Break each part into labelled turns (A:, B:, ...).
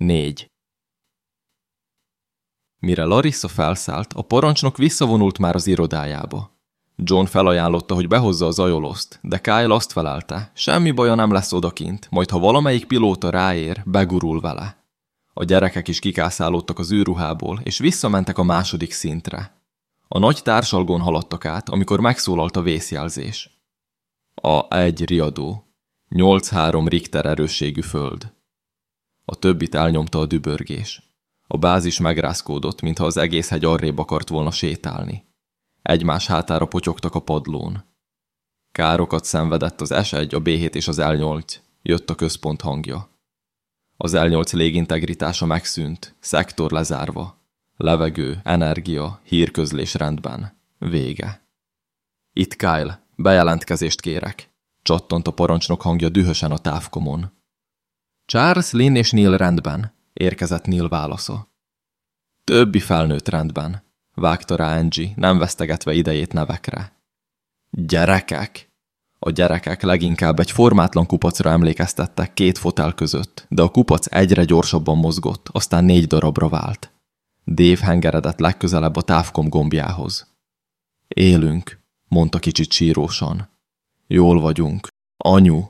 A: 4. Mire Larissa felszállt, a parancsnok visszavonult már az irodájába. John felajánlotta, hogy behozza az ajoloszt, de Kyle azt felelte, semmi baja nem lesz odakint, majd ha valamelyik pilóta ráér, begurul vele. A gyerekek is kikászálódtak az űrruhából, és visszamentek a második szintre. A nagy társalgón haladtak át, amikor megszólalt a vészjelzés. A egy riadó. 8-3 Richter erősségű föld. A többit elnyomta a dübörgés. A bázis megrázkódott, mintha az egész hegy arrébb akart volna sétálni. Egymás hátára potyogtak a padlón. Károkat szenvedett az S1, a B7 és az L8. Jött a központ hangja. Az L8 légintegritása megszűnt, szektor lezárva. Levegő, energia, hírközlés rendben. Vége. Itt Kyle, bejelentkezést kérek. Csattant a parancsnok hangja dühösen a távkomon. Charles, Lynn és Neil rendben, érkezett Neil válasza. Többi felnőtt rendben, vágta rá Angie, nem vesztegetve idejét nevekre. Gyerekek! A gyerekek leginkább egy formátlan kupacra emlékeztettek két fotel között, de a kupac egyre gyorsabban mozgott, aztán négy darabra vált. Dave hengeredett legközelebb a távkom gombjához. Élünk, mondta kicsit sírósan. Jól vagyunk. Anyu!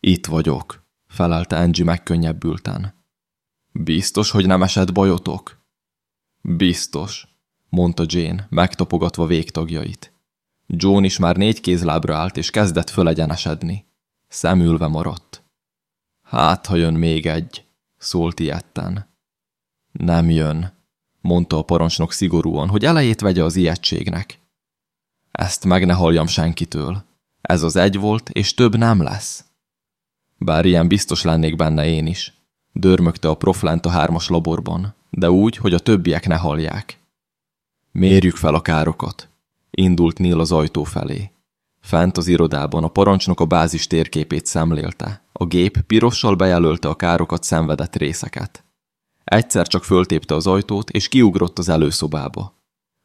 A: Itt vagyok, felelte Angie megkönnyebbülten. Biztos, hogy nem esett bajotok? Biztos, mondta Jane, megtapogatva végtagjait. John is már négy kézlábra állt, és kezdett fölegyenesedni. Szemülve maradt. Hát, ha jön még egy, szólt ilyetten. Nem jön, mondta a parancsnok szigorúan, hogy elejét vegye az ijegységnek. Ezt meg ne halljam senkitől. Ez az egy volt, és több nem lesz. Bár ilyen biztos lennék benne én is. Dörmögte a proflánt a hármas laborban, de úgy, hogy a többiek ne hallják. Mérjük fel a károkat. Indult Neil az ajtó felé. Fent az irodában a parancsnok a bázis térképét szemlélte. A gép pirossal bejelölte a károkat szenvedett részeket. Egyszer csak föltépte az ajtót, és kiugrott az előszobába.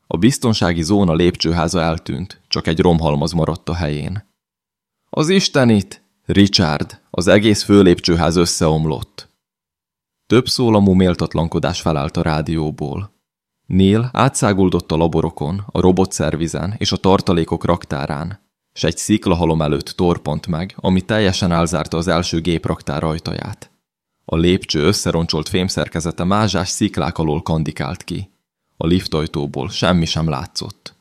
A: A biztonsági zóna lépcsőháza eltűnt, csak egy romhalmaz maradt a helyén. Az Istenit! Richard! Az egész főlépcsőház összeomlott. Több szólamú méltatlankodás felállt a rádióból. Neil átszáguldott a laborokon, a robotszervizen és a tartalékok raktárán, s egy sziklahalom előtt torpant meg, ami teljesen elzárta az első gépraktár ajtaját. A lépcső összeroncsolt fémszerkezete mázsás sziklák alól kandikált ki. A liftajtóból semmi sem látszott.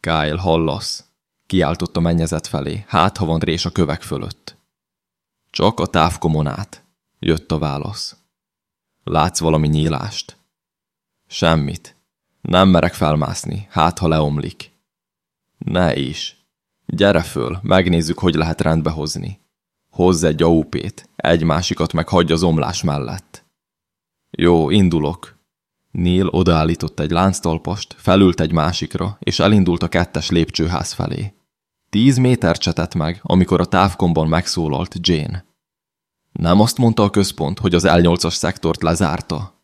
A: Kyle, hallasz! Kiáltott a mennyezet felé, hát ha van rés a kövek fölött. Csak a távkomonát, jött a válasz. Látsz valami nyílást? Semmit. Nem merek felmászni, hát ha leomlik. Ne is. Gyere föl, megnézzük, hogy lehet rendbe hozni. Hozz egy aupét, egy másikat meg hagyj az omlás mellett. Jó, indulok. Neil odaállított egy lánctalpast, felült egy másikra, és elindult a kettes lépcsőház felé. Tíz méter csetett meg, amikor a távkomban megszólalt Jane. Nem azt mondta a központ, hogy az L8-as szektort lezárta?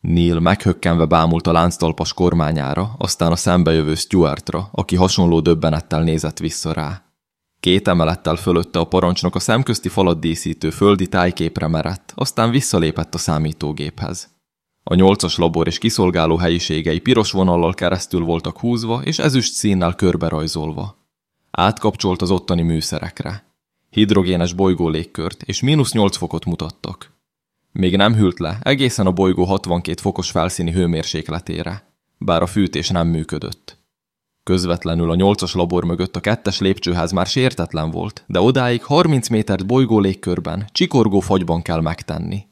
A: Neil meghökkenve bámult a lánctalpas kormányára, aztán a szembejövő Stuartra, aki hasonló döbbenettel nézett vissza rá. Két emelettel fölötte a parancsnok a szemközti falat díszítő földi tájképre merett, aztán visszalépett a számítógéphez. A nyolcas labor és kiszolgáló helyiségei piros vonallal keresztül voltak húzva és ezüst színnel körberajzolva. Átkapcsolt az ottani műszerekre. Hidrogénes bolygó légkört és mínusz 8 fokot mutattak. Még nem hűlt le, egészen a bolygó 62 fokos felszíni hőmérsékletére, bár a fűtés nem működött. Közvetlenül a nyolcas labor mögött a kettes lépcsőház már sértetlen volt, de odáig 30 métert bolygó légkörben, csikorgó fagyban kell megtenni.